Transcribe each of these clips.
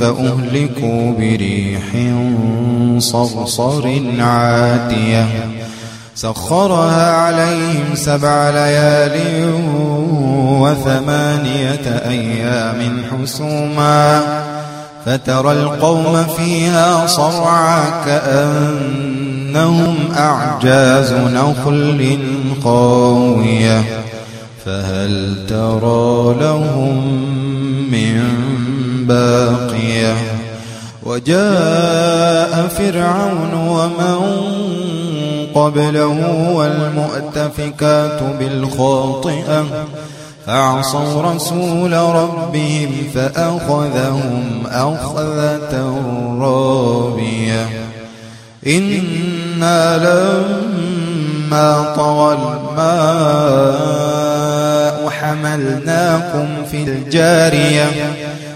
فأهلكوا بريح صرصر عاتية. سخرها عليهم سبع ليال وثمانية أيام حسوما. فترى القوم فيها صرعا كأنهم أعجاز نخل قاوية. فهل ترى لهم من باقية وجاء فرعون ومن قبله والمؤتفكات بالخاطئة فعصوا رسول ربهم فأخذهم أخذة رابية. إنا لما طغى الماء حملناكم في الجارية.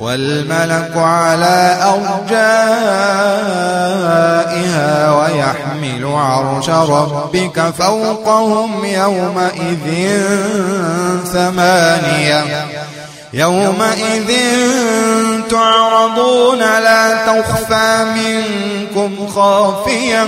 والملك على أرجائها ويحمل عرش ربك فوقهم يومئذ ثمانية. يومئذ تعرضون لا تخفى منكم خافية.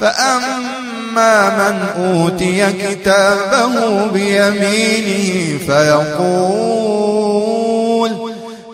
فأما من أوتي كتابه بيمينه فيقول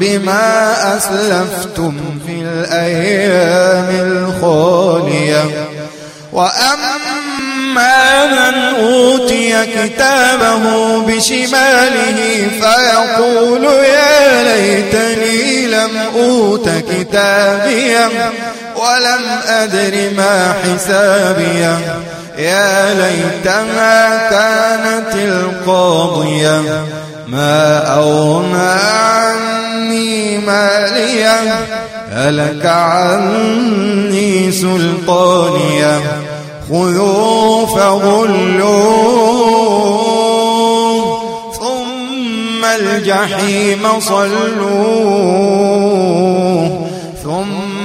بما أسلفتم في الأيام الخالية وأما من أوتي كتابه بشماله فيقول يا ليتني لم أوت كتابيه ولم أدر ما حسابيه يا ليتها كانت القاضية. ما أغنى عني مالية هلك عني سلطانية خذوا فغلوه ثم الجحيم صلوه